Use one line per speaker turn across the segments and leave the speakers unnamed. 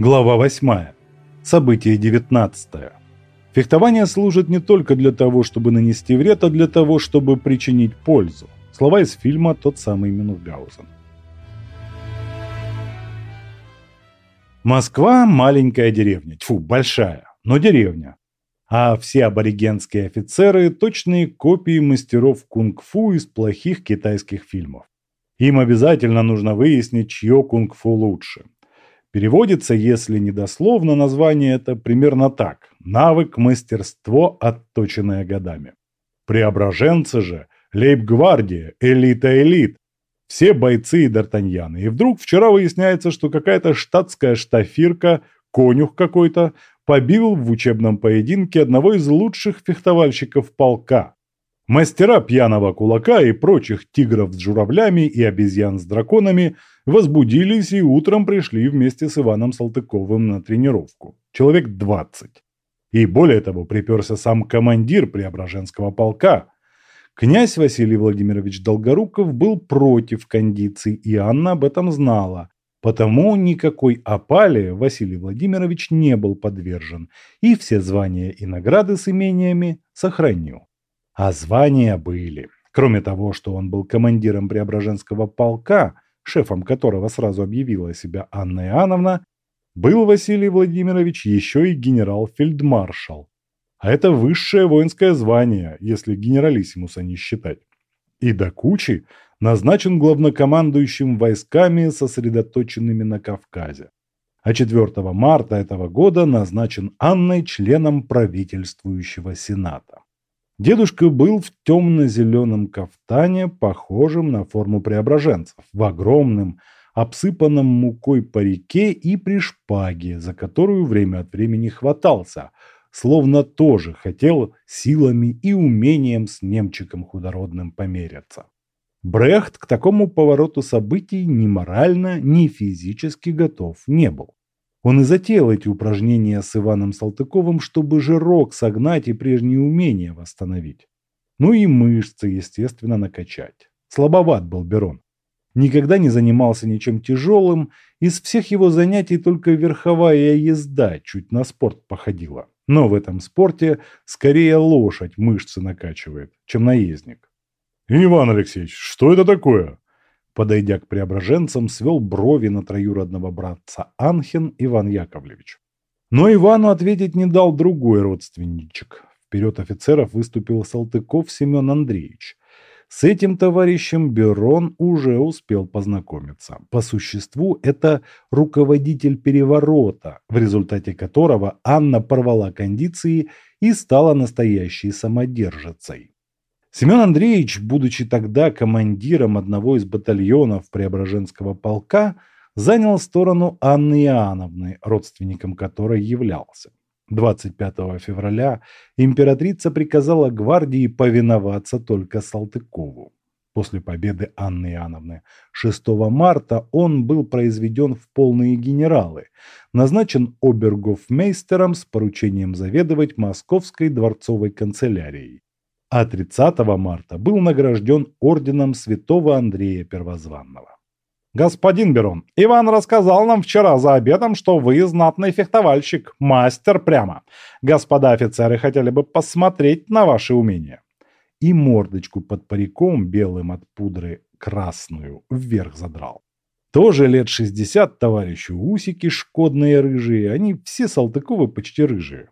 Глава 8. Событие 19. Фехтование служит не только для того, чтобы нанести вред, а для того, чтобы причинить пользу. Слова из фильма «Тот самый Мюнхгаузен». Москва – маленькая деревня. Тьфу, большая, но деревня. А все аборигенские офицеры – точные копии мастеров кунг-фу из плохих китайских фильмов. Им обязательно нужно выяснить, чье кунг-фу лучше – Переводится, если недословно, название это примерно так. Навык, мастерство, отточенное годами. Преображенцы же, лейб-гвардия, элита-элит. Все бойцы и д'Артаньяны. И вдруг вчера выясняется, что какая-то штатская штафирка, конюх какой-то, побил в учебном поединке одного из лучших фехтовальщиков полка. Мастера пьяного кулака и прочих тигров с журавлями и обезьян с драконами возбудились и утром пришли вместе с Иваном Салтыковым на тренировку. Человек 20. И более того, приперся сам командир Преображенского полка. Князь Василий Владимирович Долгоруков был против кондиций, и Анна об этом знала. Потому никакой опале Василий Владимирович не был подвержен, и все звания и награды с имениями сохранил. А звания были. Кроме того, что он был командиром Преображенского полка, шефом которого сразу объявила себя Анна Иоанновна, был Василий Владимирович еще и генерал-фельдмаршал. А это высшее воинское звание, если генералиссимуса не считать. И до кучи назначен главнокомандующим войсками, сосредоточенными на Кавказе. А 4 марта этого года назначен Анной членом правительствующего Сената. Дедушка был в темно-зеленом кафтане, похожем на форму преображенцев, в огромном, обсыпанном мукой парике и при шпаге, за которую время от времени хватался, словно тоже хотел силами и умением с немчиком худородным померяться. Брехт к такому повороту событий ни морально, ни физически готов не был. Он и затеял эти упражнения с Иваном Салтыковым, чтобы жирок согнать и прежние умения восстановить. Ну и мышцы, естественно, накачать. Слабоват был Берон. Никогда не занимался ничем тяжелым, из всех его занятий только верховая езда чуть на спорт походила. Но в этом спорте скорее лошадь мышцы накачивает, чем наездник. «Иван Алексеевич, что это такое?» Подойдя к преображенцам, свел брови на троюродного братца Анхен Иван Яковлевич. Но Ивану ответить не дал другой родственничек. Вперед офицеров выступил Салтыков Семен Андреевич. С этим товарищем Берон уже успел познакомиться. По существу это руководитель переворота, в результате которого Анна порвала кондиции и стала настоящей самодержицей. Семен Андреевич, будучи тогда командиром одного из батальонов Преображенского полка, занял сторону Анны Иоанновны, родственником которой являлся. 25 февраля императрица приказала гвардии повиноваться только Салтыкову. После победы Анны Иоанновны 6 марта он был произведен в полные генералы, назначен обергофмейстером с поручением заведовать Московской дворцовой канцелярией а 30 марта был награжден орденом святого Андрея Первозванного. «Господин Берон, Иван рассказал нам вчера за обедом, что вы знатный фехтовальщик, мастер прямо. Господа офицеры хотели бы посмотреть на ваши умения». И мордочку под париком белым от пудры красную вверх задрал. Тоже лет 60 товарищу, усики шкодные рыжие, они все Салтыковы почти рыжие.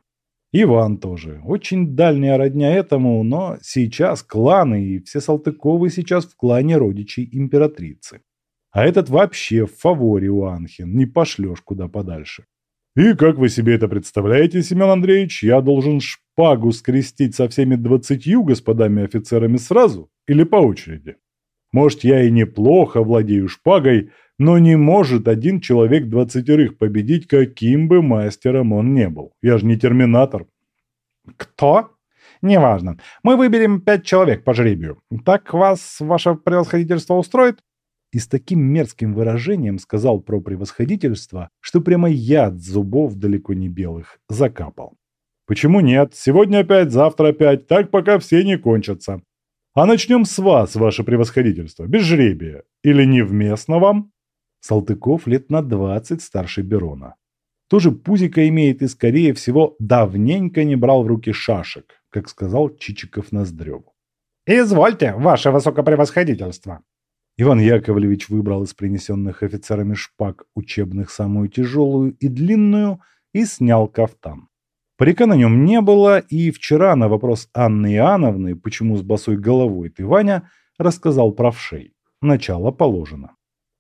Иван тоже. Очень дальняя родня этому, но сейчас кланы и все Салтыковы сейчас в клане родичей императрицы. А этот вообще в фаворе у Анхин, не пошлешь куда подальше. И как вы себе это представляете, Семен Андреевич, я должен шпагу скрестить со всеми двадцатью господами офицерами сразу или по очереди? Может, я и неплохо владею шпагой, но не может один человек двадцатерых победить, каким бы мастером он не был. Я же не терминатор. Кто? Неважно. Мы выберем пять человек по жребию. Так вас ваше превосходительство устроит? И с таким мерзким выражением сказал про превосходительство, что прямо яд зубов далеко не белых закапал. Почему нет? Сегодня опять, завтра опять, так пока все не кончатся. А начнем с вас, ваше превосходительство, без жребия. Или невместно вам? Салтыков лет на двадцать старше Берона. тоже пузико имеет и, скорее всего, давненько не брал в руки шашек, как сказал Чичиков Ноздреву. «Извольте, ваше высокопревосходительство!» Иван Яковлевич выбрал из принесенных офицерами шпаг учебных самую тяжелую и длинную и снял кафтан. Парика на нем не было, и вчера на вопрос Анны Иоанновны, почему с босой головой ты, Ваня, рассказал правшей. Начало положено.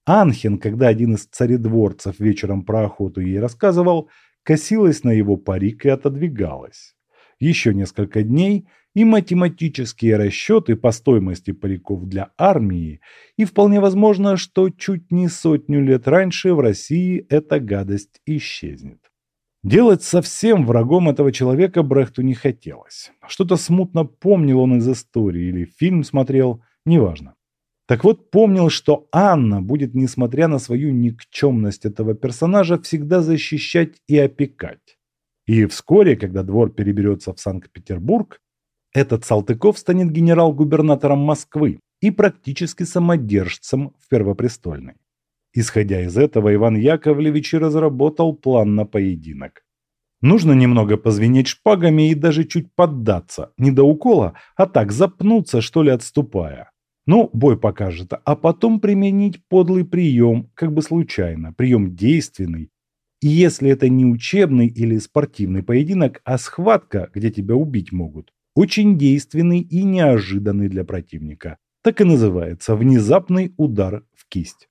Анхин, когда один из царедворцев вечером про охоту ей рассказывал, косилась на его парик и отодвигалась. Еще несколько дней, и математические расчеты по стоимости париков для армии, и вполне возможно, что чуть не сотню лет раньше в России эта гадость исчезнет. Делать совсем врагом этого человека Брехту не хотелось. Что-то смутно помнил он из истории или фильм смотрел, неважно. Так вот, помнил, что Анна будет, несмотря на свою никчемность этого персонажа, всегда защищать и опекать. И вскоре, когда двор переберется в Санкт-Петербург, этот Салтыков станет генерал-губернатором Москвы и практически самодержцем в Первопрестольной. Исходя из этого, Иван Яковлевич и разработал план на поединок. Нужно немного позвенеть шпагами и даже чуть поддаться, не до укола, а так запнуться, что ли, отступая. Ну, бой покажет, а потом применить подлый прием, как бы случайно, прием действенный. И если это не учебный или спортивный поединок, а схватка, где тебя убить могут, очень действенный и неожиданный для противника. Так и называется внезапный удар в кисть.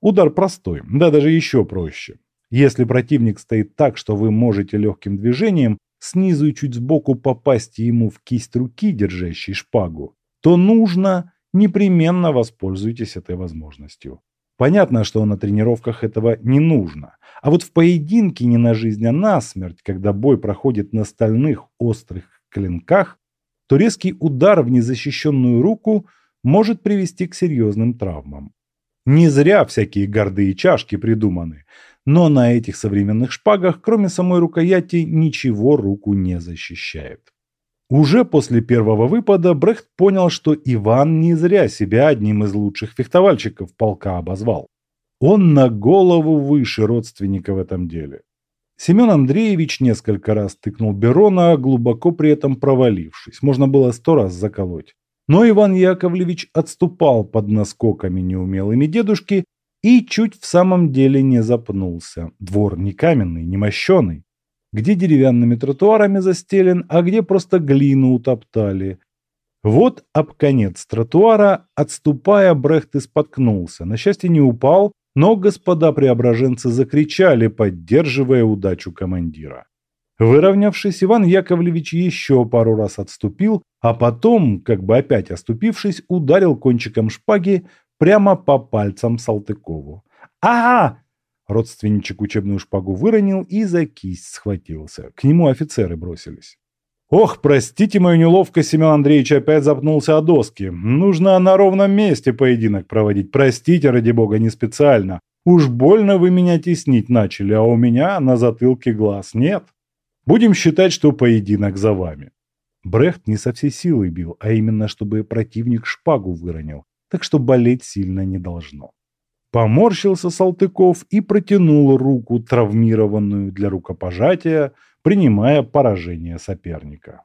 Удар простой, да даже еще проще. Если противник стоит так, что вы можете легким движением снизу и чуть сбоку попасть ему в кисть руки, держащей шпагу, то нужно непременно воспользуйтесь этой возможностью. Понятно, что на тренировках этого не нужно. А вот в поединке не на жизнь, а на смерть, когда бой проходит на стальных острых клинках, то резкий удар в незащищенную руку может привести к серьезным травмам. Не зря всякие гордые чашки придуманы, но на этих современных шпагах, кроме самой рукояти, ничего руку не защищает. Уже после первого выпада Брехт понял, что Иван не зря себя одним из лучших фехтовальщиков полка обозвал. Он на голову выше родственника в этом деле. Семен Андреевич несколько раз тыкнул Берона, глубоко при этом провалившись. Можно было сто раз заколоть. Но Иван Яковлевич отступал под наскоками неумелыми дедушки и чуть в самом деле не запнулся. Двор не каменный, не мощеный. Где деревянными тротуарами застелен, а где просто глину утоптали. Вот об конец тротуара, отступая, Брехт и споткнулся. На счастье не упал, но господа преображенцы закричали, поддерживая удачу командира. Выровнявшись, Иван Яковлевич еще пару раз отступил, а потом, как бы опять оступившись, ударил кончиком шпаги прямо по пальцам Салтыкову. «Ага!» Родственничек учебную шпагу выронил и за кисть схватился. К нему офицеры бросились. «Ох, простите мою неловкость, Семен Андреевич опять запнулся о доски. Нужно на ровном месте поединок проводить. Простите, ради бога, не специально. Уж больно вы меня теснить начали, а у меня на затылке глаз нет». Будем считать, что поединок за вами. Брехт не со всей силой бил, а именно, чтобы противник шпагу выронил, так что болеть сильно не должно. Поморщился Салтыков и протянул руку, травмированную для рукопожатия, принимая поражение соперника.